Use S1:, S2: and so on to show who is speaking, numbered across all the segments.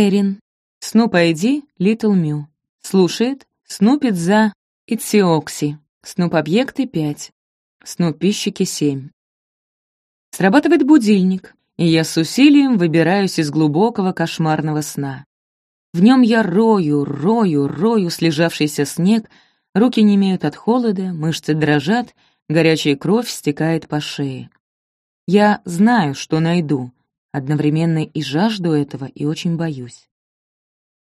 S1: Эрин. Снуп ID Little Mew. Слушает. Снупит за Итсиокси. Снуп объекты 5. Снуп пищики 7. Срабатывает будильник, и я с усилием выбираюсь из глубокого кошмарного сна. В нем я рою, рою, рою слежавшийся снег, руки не имеют от холода, мышцы дрожат, горячая кровь стекает по шее. Я знаю, что найду, одновременно и жажду этого, и очень боюсь.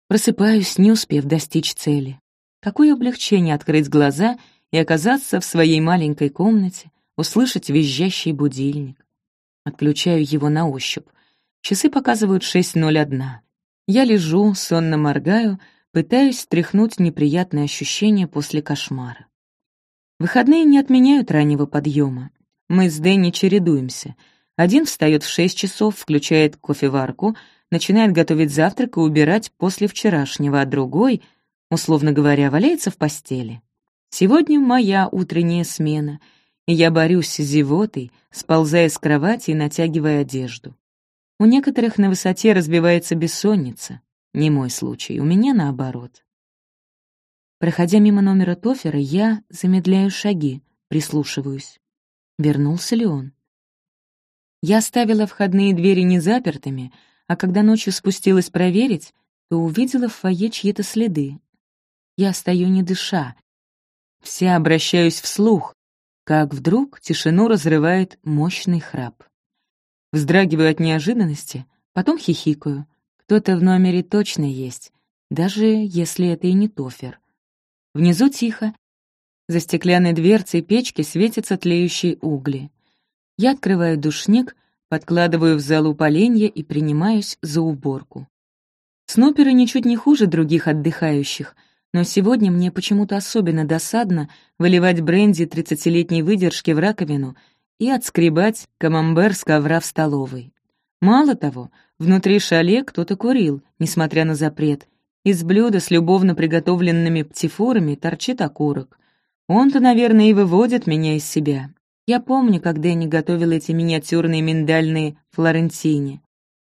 S1: Просыпаюсь, не успев достичь цели. Какое облегчение открыть глаза и оказаться в своей маленькой комнате, услышать визжащий будильник. Отключаю его на ощупь. Часы показывают 6.01. Я лежу, сонно моргаю, пытаюсь стряхнуть неприятные ощущения после кошмара. Выходные не отменяют раннего подъема. Мы с Дэнни чередуемся. Один встает в 6 часов, включает кофеварку, начинает готовить завтрак и убирать после вчерашнего, а другой — условно говоря, валяется в постели. Сегодня моя утренняя смена, и я борюсь с зевотой, сползая с кровати и натягивая одежду. У некоторых на высоте разбивается бессонница. Не мой случай, у меня наоборот. Проходя мимо номера Тофера, я замедляю шаги, прислушиваюсь. Вернулся ли он? Я оставила входные двери незапертыми, а когда ночью спустилась проверить, то увидела в фойе чьи-то следы, я стою не дыша. Вся обращаюсь вслух, как вдруг тишину разрывает мощный храп. Вздрагиваю от неожиданности, потом хихикаю. Кто-то в номере точно есть, даже если это и не Тофер. Внизу тихо. За стеклянной дверцей печки светятся тлеющие угли. Я открываю душник, подкладываю в залу поленья и принимаюсь за уборку. Снуперы ничуть не хуже других отдыхающих — но сегодня мне почему-то особенно досадно выливать бренди тридцатилетней выдержки в раковину и отскребать камамбер с ковра в столовой. Мало того, внутри шале кто-то курил, несмотря на запрет. Из блюда с любовно приготовленными птифорами торчит окурок. Он-то, наверное, и выводит меня из себя. Я помню, как Дэнни готовил эти миниатюрные миндальные флорентини.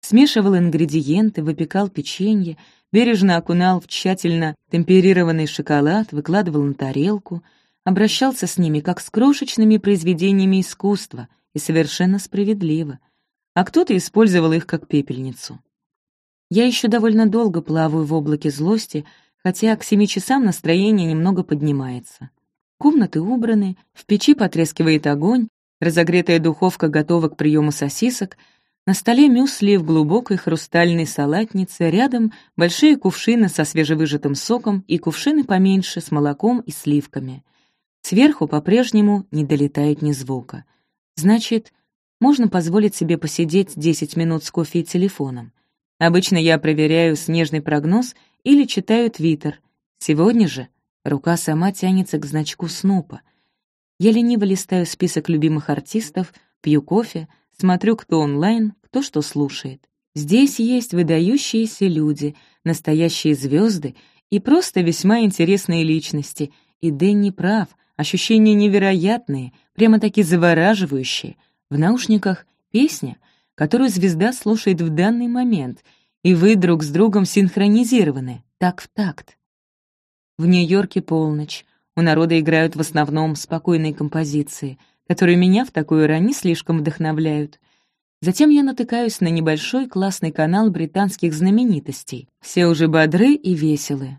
S1: Смешивал ингредиенты, выпекал печенье, бережно окунал в тщательно темперированный шоколад, выкладывал на тарелку, обращался с ними как с крошечными произведениями искусства и совершенно справедливо, а кто-то использовал их как пепельницу. Я еще довольно долго плаваю в облаке злости, хотя к семи часам настроение немного поднимается. Комнаты убраны, в печи потрескивает огонь, разогретая духовка готова к приему сосисок — на столе мюсли в глубокой хрустальной салатнице, рядом большие кувшины со свежевыжатым соком и кувшины поменьше с молоком и сливками. Сверху по-прежнему не долетает ни звука. Значит, можно позволить себе посидеть 10 минут с кофе и телефоном. Обычно я проверяю снежный прогноз или читаю твиттер. Сегодня же рука сама тянется к значку Снупа. Я лениво листаю список любимых артистов, пью кофе — Смотрю, кто онлайн, кто что слушает. Здесь есть выдающиеся люди, настоящие звезды и просто весьма интересные личности. И Дэнни прав, ощущения невероятные, прямо-таки завораживающие. В наушниках песня, которую звезда слушает в данный момент, и вы друг с другом синхронизированы, так в такт. В Нью-Йорке полночь, у народа играют в основном спокойные композиции — которые меня в такую рань не слишком вдохновляют. Затем я натыкаюсь на небольшой классный канал британских знаменитостей. Все уже бодры и веселы.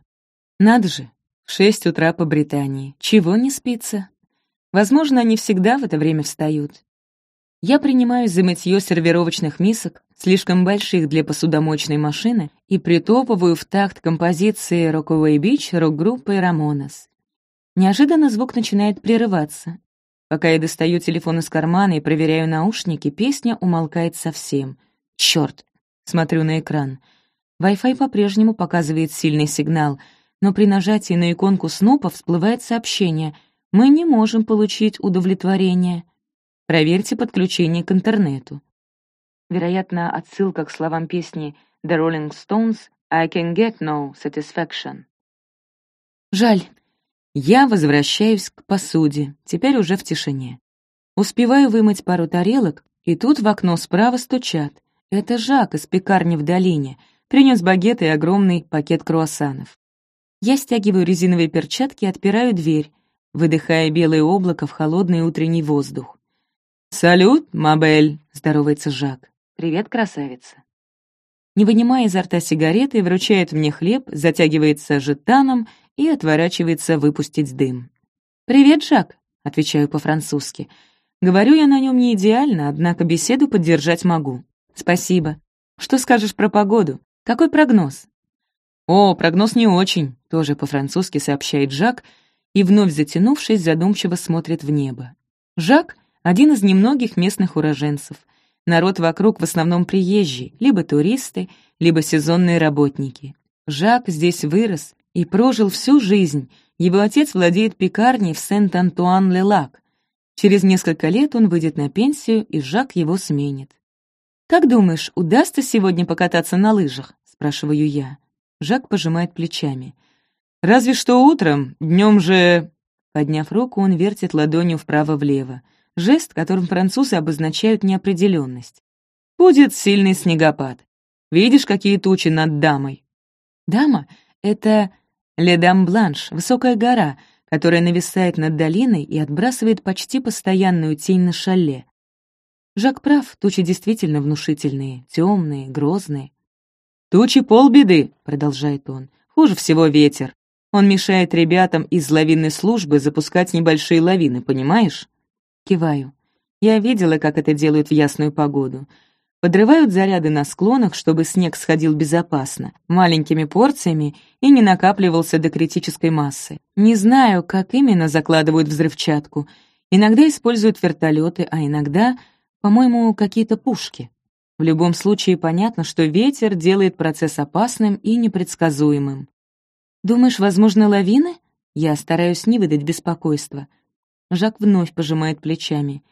S1: Надо же, в шесть утра по Британии. Чего не спится? Возможно, они всегда в это время встают. Я принимаюсь за мытье сервировочных мисок, слишком больших для посудомоечной машины, и притопываю в такт композиции «Rockaway Beach» рок-группы «Рамонес». Неожиданно звук начинает прерываться, Пока я достаю телефон из кармана и проверяю наушники, песня умолкает совсем. Чёрт! Смотрю на экран. Wi-Fi по-прежнему показывает сильный сигнал, но при нажатии на иконку Снупа всплывает сообщение «Мы не можем получить удовлетворение». Проверьте подключение к интернету. Вероятно, отсылка к словам песни The Rolling Stones «I can get no satisfaction». Жаль, я возвращаюсь к посуде, теперь уже в тишине. Успеваю вымыть пару тарелок, и тут в окно справа стучат. Это Жак из пекарни в долине, принес багет и огромный пакет круассанов. Я стягиваю резиновые перчатки и отпираю дверь, выдыхая белое облако в холодный утренний воздух. «Салют, Мабель!» — здоровается Жак. «Привет, красавица!» Не вынимая изо рта сигареты, вручает мне хлеб, затягивается жетаном и отворачивается выпустить дым. «Привет, Жак!» — отвечаю по-французски. Говорю я на нем не идеально, однако беседу поддержать могу. «Спасибо. Что скажешь про погоду? Какой прогноз?» «О, прогноз не очень», — тоже по-французски сообщает Жак, и, вновь затянувшись, задумчиво смотрит в небо. Жак — один из немногих местных уроженцев. Народ вокруг в основном приезжий, либо туристы, либо сезонные работники. Жак здесь вырос и прожил всю жизнь. Его отец владеет пекарней в Сент-Антуан-Ле-Лак. Через несколько лет он выйдет на пенсию, и Жак его сменит. «Как думаешь, удастся сегодня покататься на лыжах?» — спрашиваю я. Жак пожимает плечами. «Разве что утром, днем же...» Подняв руку, он вертит ладонью вправо-влево. Жест, которым французы обозначают неопределенность. «Будет сильный снегопад. Видишь, какие тучи над дамой?» «Дама — это Ледам Бланш, высокая гора, которая нависает над долиной и отбрасывает почти постоянную тень на шале. Жак прав, тучи действительно внушительные, темные, грозные. «Тучи полбеды», — продолжает он. «Хуже всего ветер. Он мешает ребятам из лавинной службы запускать небольшие лавины, понимаешь?» Киваю. Я видела, как это делают в ясную погоду. Подрывают заряды на склонах, чтобы снег сходил безопасно, маленькими порциями и не накапливался до критической массы. Не знаю, как именно закладывают взрывчатку. Иногда используют вертолеты, а иногда, по-моему, какие-то пушки. В любом случае понятно, что ветер делает процесс опасным и непредсказуемым. «Думаешь, возможно, лавины?» Я стараюсь не выдать беспокойства. Жак вновь пожимает плечами.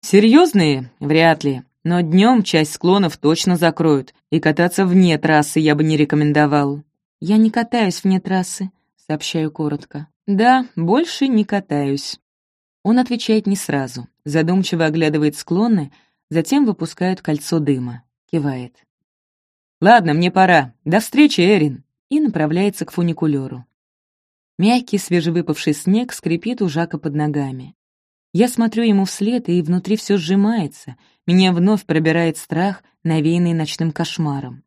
S1: «Серьезные? Вряд ли. Но днем часть склонов точно закроют, и кататься вне трассы я бы не рекомендовал. «Я не катаюсь вне трассы», — сообщаю коротко. «Да, больше не катаюсь». Он отвечает не сразу, задумчиво оглядывает склоны, затем выпускает кольцо дыма, кивает. «Ладно, мне пора. До встречи, Эрин!» и направляется к фуникулеру. Мягкий свежевыпавший снег скрипит у Жака под ногами. Я смотрю ему вслед, и внутри все сжимается. Меня вновь пробирает страх, навеянный ночным кошмаром.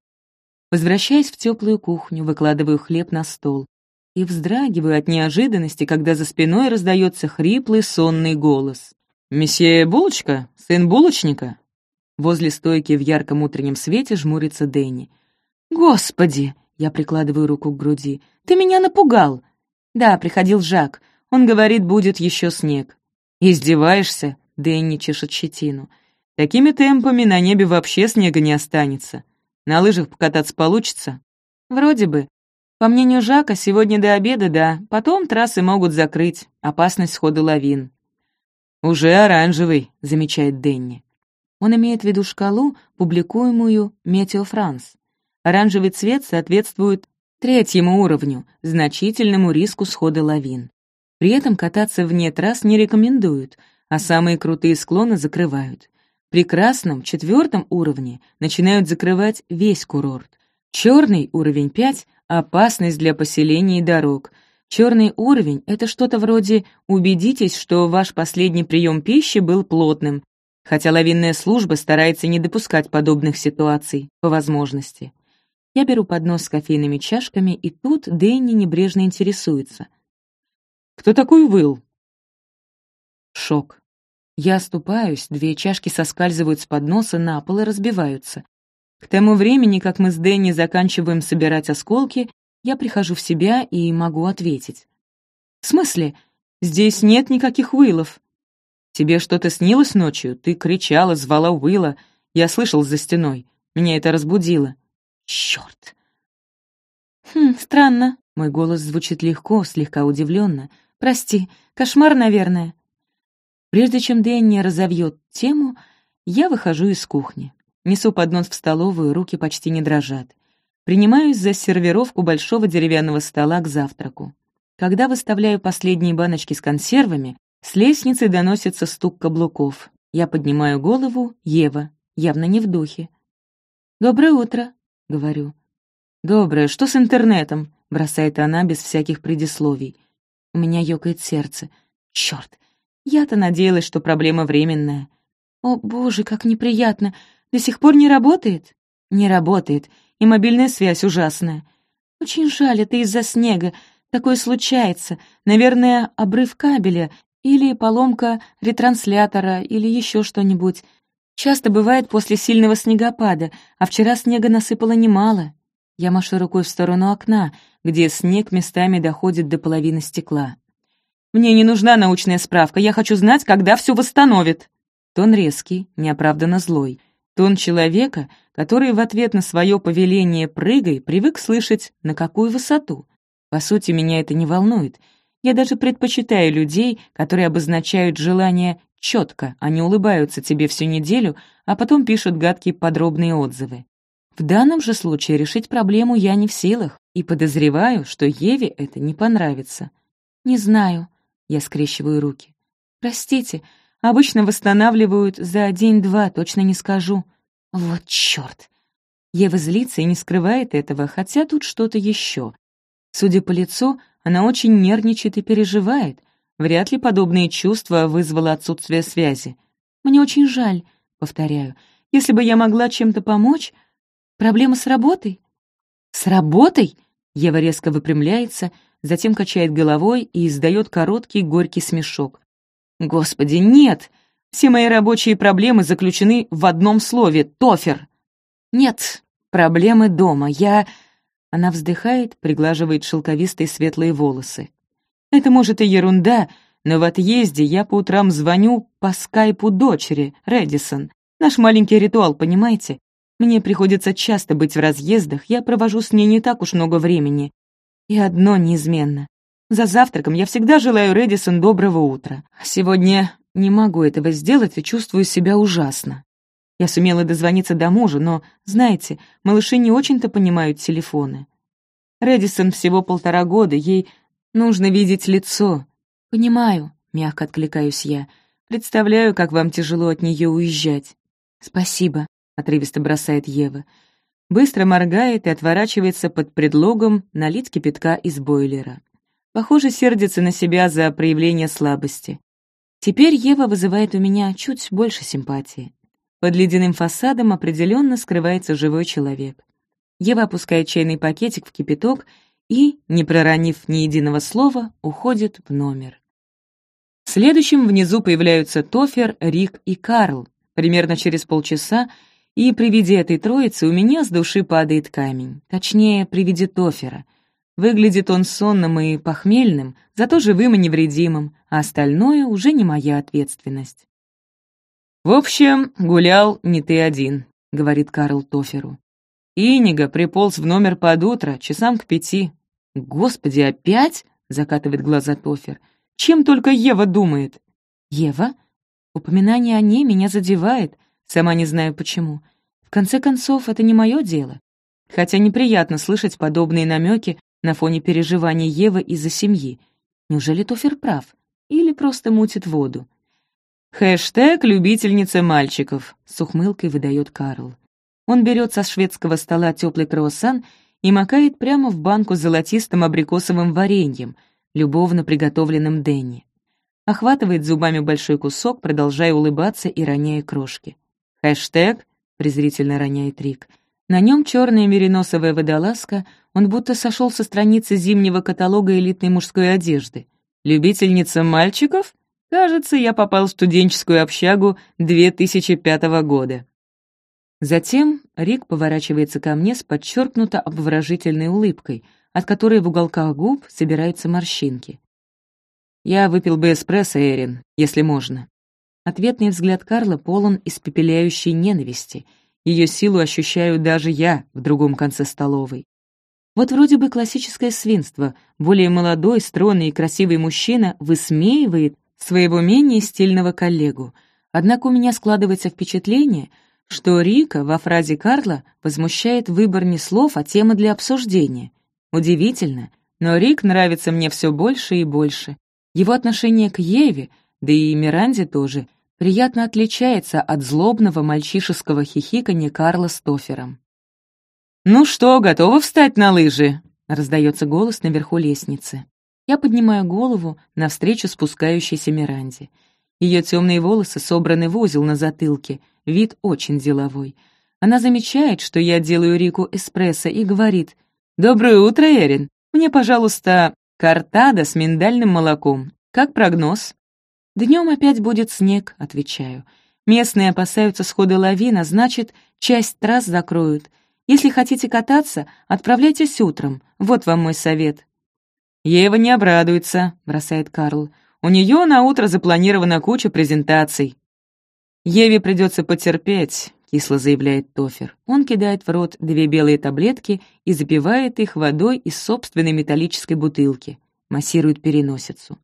S1: Возвращаясь в теплую кухню, выкладываю хлеб на стол и вздрагиваю от неожиданности, когда за спиной раздается хриплый сонный голос. «Месье Булочка? Сын булочника?» Возле стойки в ярком утреннем свете жмурится Дэнни. «Господи!» — я прикладываю руку к груди. «Ты меня напугал!» «Да, приходил Жак. Он говорит, будет еще снег». «Издеваешься?» — Дэнни чешет щетину. «Такими темпами на небе вообще снега не останется. На лыжах покататься получится?» «Вроде бы. По мнению Жака, сегодня до обеда, да. Потом трассы могут закрыть. Опасность схода лавин». «Уже оранжевый», — замечает Дэнни. Он имеет в виду шкалу, публикуемую «Метео Франс». Оранжевый цвет соответствует третьему уровню, значительному риску схода лавин. При этом кататься вне трасс не рекомендуют, а самые крутые склоны закрывают. При красном, четвертом уровне начинают закрывать весь курорт. Черный уровень 5 — опасность для поселений и дорог. Черный уровень — это что-то вроде «убедитесь, что ваш последний прием пищи был плотным», хотя лавинная служба старается не допускать подобных ситуаций, по возможности. Я беру поднос с кофейными чашками, и тут Дэнни небрежно интересуется — кто такой Уилл?» Шок. Я оступаюсь, две чашки соскальзывают с подноса на пол и разбиваются. К тому времени, как мы с Дэнни заканчиваем собирать осколки, я прихожу в себя и могу ответить. «В смысле? Здесь нет никаких Уиллов». «Тебе что-то снилось ночью? Ты кричала, звала Уилла. Я слышал за стеной. Меня это разбудило». «Чёрт!» «Хм, странно». Мой голос звучит легко, слегка удивленно. Прости, кошмар, наверное». Прежде чем Дэнни разовьет тему, я выхожу из кухни. Несу поднос в столовую, руки почти не дрожат. Принимаюсь за сервировку большого деревянного стола к завтраку. Когда выставляю последние баночки с консервами, с лестницы доносится стук каблуков. Я поднимаю голову, Ева, явно не в духе. «Доброе утро», — говорю. «Доброе, что с интернетом?» — бросает она без всяких предисловий. У меня ёкает сердце. Чёрт, я-то надеялась, что проблема временная. О, боже, как неприятно. До сих пор не работает? Не работает, и мобильная связь ужасная. Очень жаль, это из-за снега. Такое случается. Наверное, обрыв кабеля или поломка ретранслятора или еще что-нибудь. Часто бывает после сильного снегопада, а вчера снега насыпало немало. Я машу рукой в сторону окна, где снег местами доходит до половины стекла. «Мне не нужна научная справка, я хочу знать, когда все восстановит». Тон резкий, неоправданно злой. Тон человека, который в ответ на свое повеление «прыгай» привык слышать «на какую высоту». По сути, меня это не волнует. Я даже предпочитаю людей, которые обозначают желание четко, они улыбаются тебе всю неделю, а потом пишут гадкие подробные отзывы. В данном же случае решить проблему я не в силах, и подозреваю, что Еве это не понравится. «Не знаю», — я скрещиваю руки. «Простите, обычно восстанавливают за день-два, точно не скажу». «Вот чёрт!» Ева злится и не скрывает этого, хотя тут что-то еще. Судя по лицу, она очень нервничает и переживает. Вряд ли подобные чувства вызвало отсутствие связи. «Мне очень жаль», — повторяю. «Если бы я могла чем-то помочь, Проблема с работой?» «С работой?» Ева резко выпрямляется, затем качает головой и издает короткий горький смешок. «Господи, нет! Все мои рабочие проблемы заключены в одном слове — тофер!» «Нет, проблемы дома. Я...» Она вздыхает, приглаживает шелковистые светлые волосы. «Это, может, и ерунда, но в отъезде я по утрам звоню по скайпу дочери, Редисон. Наш маленький ритуал, понимаете? Мне приходится часто быть в разъездах, я провожу с ней не так уж много времени. И одно неизменно. За завтраком я всегда желаю Редисон доброго утра. А сегодня не могу этого сделать и чувствую себя ужасно. Я сумела дозвониться до мужа, но, знаете, малыши не очень-то понимают телефоны. Редисон всего полтора года, ей нужно видеть лицо. «Понимаю», — мягко откликаюсь я. «Представляю, как вам тяжело от нее уезжать». «Спасибо», — отрывисто бросает Ева. Быстро моргает и отворачивается под предлогом налить кипятка из бойлера. Похоже, сердится на себя за проявление слабости. Теперь Ева вызывает у меня чуть больше симпатии. Под ледяным фасадом определенно скрывается живой человек. Ева опускает чайный пакетик в кипяток и, не проронив ни единого слова, уходит в номер. Следующим внизу появляются Тофер, Рик и Карл. Примерно через полчаса и при виде этой троицы у меня с души падает камень, точнее, при виде Тофера. Выглядит он сонным и похмельным, зато живым и невредимым, а остальное уже не моя ответственность. «В общем, гулял не ты один», — говорит Карл Тоферу. «Инига приполз в номер под утро, часам к пяти». «Господи, опять?» — закатывает глаза Тофер. «Чем только Ева думает?» «Ева?» Упоминание о ней меня задевает, Сама не знаю почему. В конце концов, это не мое дело. Хотя неприятно слышать подобные намеки на фоне переживаний Евы из-за семьи. Неужели Тофер прав? Или просто мутит воду? «Хэштег «любительница мальчиков», — с ухмылкой выдает Карл. Он берет со шведского стола теплый круассан и макает прямо в банку с золотистым абрикосовым вареньем, любовно приготовленным Дэнни. Охватывает зубами большой кусок, продолжая улыбаться и роняя крошки. «Хэштег», — презрительно роняет Рик. На нем черная мериносовая водолазка, он будто сошел со страницы зимнего каталога элитной мужской одежды. «Любительница мальчиков? Кажется, я попал в студенческую общагу 2005 года». Затем Рик поворачивается ко мне с подчеркнуто обворожительной улыбкой, от которой в уголках губ собираются морщинки. «Я выпил бы эспрессо, Эрин, если можно». Ответный взгляд Карла полон испепеляющей ненависти. Ее силу ощущаю даже я в другом конце столовой. Вот вроде бы классическое свинство. Более молодой, стройный и красивый мужчина высмеивает своего менее стильного коллегу. Однако у меня складывается впечатление, что Рика во фразе Карла возмущает выбор не слов, а темы для обсуждения. Удивительно, но Рик нравится мне все больше и больше. Его отношение к Еве — да и Миранде тоже, приятно отличается от злобного мальчишеского хихиканья Карла с. «Ну что, готова встать на лыжи?» — раздается голос наверху лестницы. Я поднимаю голову навстречу спускающейся Миранде. Ее темные волосы собраны в узел на затылке, вид очень деловой. Она замечает, что я делаю Рику эспрессо и говорит «Доброе утро, Эрин. Мне, пожалуйста, картада с миндальным молоком. Как прогноз?» «Днем опять будет снег», — отвечаю. «Местные опасаются схода лавина, значит, часть трасс закроют. Если хотите кататься, отправляйтесь утром. Вот вам мой совет».
S2: «Ева не обрадуется», — бросает Карл. «У нее на утро запланирована куча презентаций». «Еве придется потерпеть», — кисло заявляет Тофер. Он кидает в рот две белые таблетки и запивает их водой из собственной металлической бутылки. Массирует переносицу.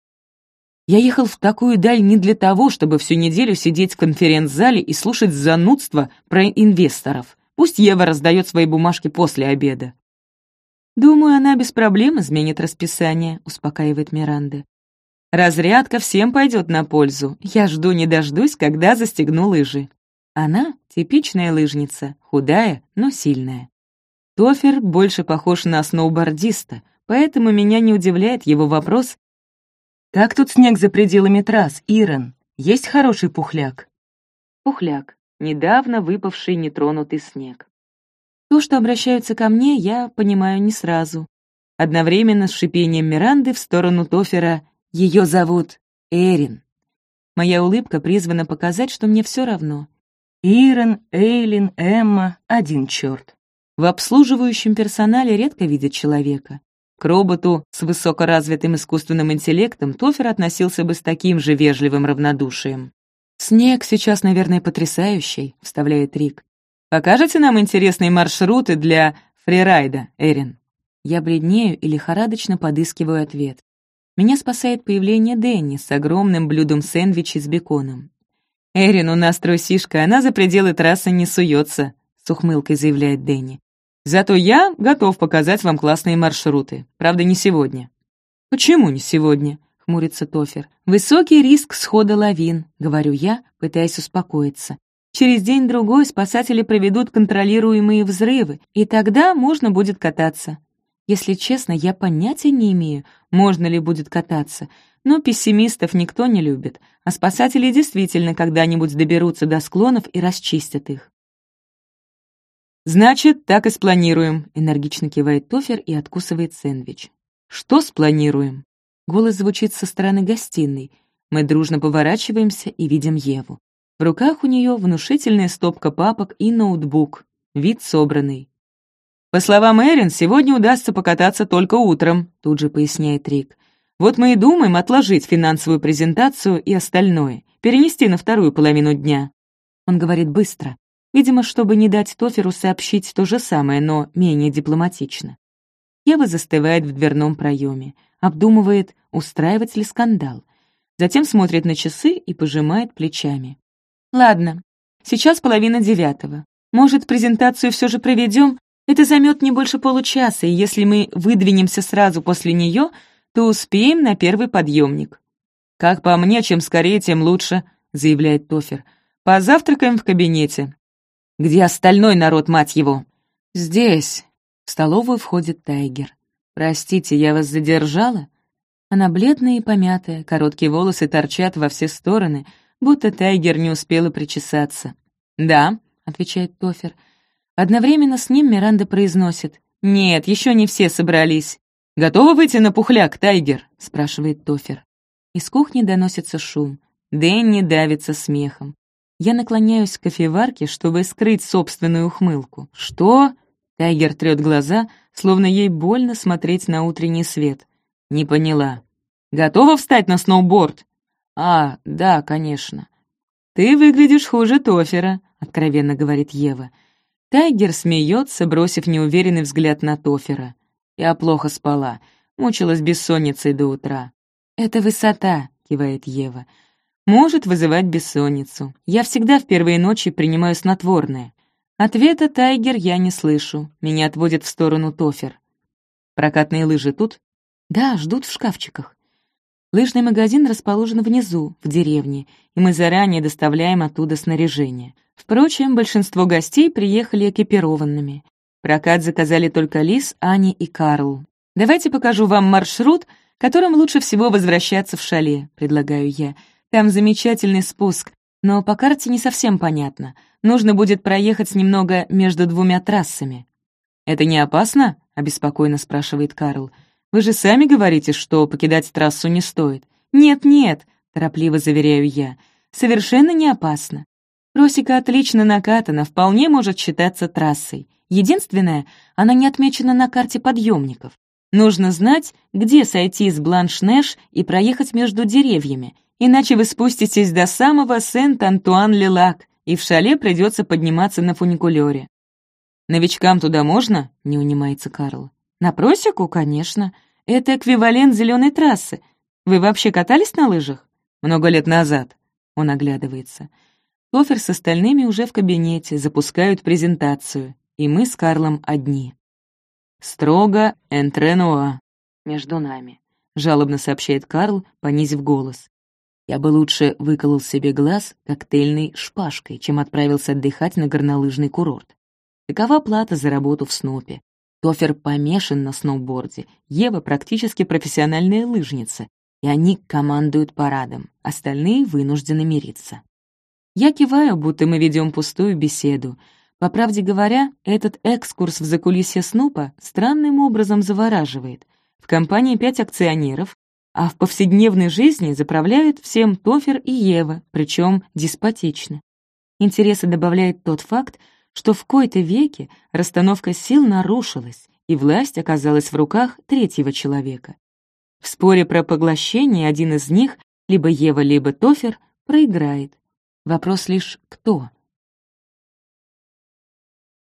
S2: Я ехал в такую даль не для того, чтобы всю неделю сидеть в конференц-зале и слушать занудство про инвесторов. Пусть Ева раздает свои бумажки после обеда.
S1: «Думаю, она без проблем изменит расписание», — успокаивает Миранда. «Разрядка всем пойдет на пользу. Я жду не дождусь, когда застегну лыжи». Она — типичная лыжница, худая, но сильная. Тофер больше похож на сноубордиста, поэтому меня не удивляет его вопрос
S2: «Как тут снег за пределами трасс, Ирон? Есть хороший пухляк?»
S1: Пухляк. Недавно выпавший нетронутый снег. То, что обращаются ко мне, я понимаю не сразу. Одновременно с шипением Миранды в сторону Тофера «Ее зовут Эрин». Моя улыбка призвана показать, что мне все равно.
S2: Ирон, Эйлин, Эмма — один черт.
S1: В обслуживающем персонале редко видят человека. К роботу с высокоразвитым искусственным интеллектом Тофер относился бы с таким же вежливым равнодушием. «Снег сейчас, наверное, потрясающий», — вставляет Рик. «Покажете нам интересные маршруты для фрирайда, Эрин?» Я бледнею и лихорадочно подыскиваю ответ. Меня спасает появление Дэнни с огромным блюдом сэндвичей с беконом. «Эрин, у нас трусишка, она за пределы трассы не суется», — с ухмылкой заявляет Дэнни. Зато я готов показать вам классные маршруты. Правда, не сегодня». «Почему не сегодня?» — хмурится Тофер. «Высокий риск схода лавин», — говорю я, пытаясь успокоиться. «Через день-другой спасатели проведут контролируемые взрывы, и тогда можно будет кататься». Если честно, я понятия не имею, можно ли будет кататься, но пессимистов никто не любит, а спасатели действительно когда-нибудь доберутся до склонов и расчистят их.
S2: «Значит, так и спланируем», — энергично кивает Тофер и откусывает сэндвич. «Что спланируем?»
S1: Голос звучит со стороны гостиной. Мы дружно поворачиваемся и видим Еву. В руках у нее внушительная стопка папок и ноутбук. Вид собранный.
S2: «По словам Эрин, сегодня удастся покататься только утром», — тут же поясняет Рик. «Вот мы и думаем отложить финансовую презентацию и остальное, перенести на вторую половину дня».
S1: Он говорит быстро, Видимо, чтобы не дать Тоферу сообщить то же самое, но менее дипломатично. Ева застывает в дверном проеме, обдумывает, устраивать ли скандал. Затем смотрит на часы и пожимает плечами. «Ладно, сейчас половина девятого. Может, презентацию все же проведем? Это займет не больше получаса, и если мы выдвинемся сразу после нее, то успеем на первый подъемник».
S2: «Как по мне, чем скорее, тем лучше», — заявляет Тофер. «Позавтракаем в кабинете.
S1: Где остальной народ, мать его?»
S2: «Здесь».
S1: В столовую входит Тайгер. «Простите, я вас задержала?» Она бледная и помятая, короткие волосы торчат во все стороны, будто Тайгер не успела причесаться. «Да», — отвечает Тофер. Одновременно с ним Миранда произносит. «Нет, еще не все собрались».
S2: «Готова выйти на пухляк, Тайгер?» — спрашивает Тофер.
S1: Из кухни доносится шум. Дэнни давится смехом. Я наклоняюсь к кофеварке, чтобы скрыть собственную ухмылку. «Что?» Тайгер трёт глаза, словно ей больно смотреть на утренний свет.
S2: «Не поняла. Готова встать на сноуборд?»
S1: «А, да, конечно».
S2: «Ты выглядишь хуже Тофера», — откровенно говорит Ева.
S1: Тайгер смеется, бросив неуверенный взгляд на Тофера. «Я плохо спала, мучилась бессонницей до утра». «Это высота», — кивает Ева может вызывать бессонницу. Я всегда в первые ночи принимаю снотворное. Ответа Тайгер я не слышу. Меня отводят в сторону Тофер. Прокатные лыжи тут? Да, ждут в шкафчиках. Лыжный магазин расположен внизу, в деревне, и мы заранее доставляем оттуда снаряжение. Впрочем, большинство гостей приехали экипированными. Прокат заказали только Лис, Ани и Карл. «Давайте покажу вам маршрут, которым лучше всего возвращаться в шале», — предлагаю я. «Там замечательный спуск, но по карте не совсем понятно. Нужно будет проехать немного между двумя трассами».
S2: «Это не опасно?» — обеспокоенно спрашивает Карл. «Вы же сами говорите, что покидать трассу не стоит».
S1: «Нет-нет», — торопливо заверяю я, — «совершенно не опасно. Просека отлично накатана, вполне может считаться трассой. Единственное, она не отмечена на карте подъемников. Нужно знать, где сойти с Бланш-Нэш и проехать между деревьями, иначе вы спуститесь до самого Сент-Антуан-Лелак, и в шале придется подниматься на фуникулёре.
S2: «Новичкам туда можно?» — не унимается Карл.
S1: «На просеку, конечно. Это эквивалент зеленой трассы. Вы вообще катались на лыжах?»
S2: «Много лет назад», — он оглядывается.
S1: Тофер с остальными уже в кабинете, запускают презентацию, и мы с Карлом одни.
S2: «Строго энтренуа»
S1: между нами, —
S2: жалобно сообщает Карл, понизив голос.
S1: Я бы лучше выколол себе глаз коктейльной шпажкой, чем отправился отдыхать на горнолыжный курорт. Такова плата за работу в Снупе. Тофер помешан на сноуборде, Ева практически профессиональная лыжница, и они командуют парадом, остальные вынуждены мириться. Я киваю, будто мы ведем пустую беседу. По правде говоря, этот экскурс в закулисье Снупа странным образом завораживает. В компании пять акционеров, а в повседневной жизни заправляют всем Тофер и Ева, причем деспотично. Интереса добавляет тот факт, что в кои-то веке расстановка сил нарушилась, и власть оказалась в руках третьего человека. В споре про поглощение один из них, либо Ева, либо Тофер, проиграет. Вопрос лишь «кто?».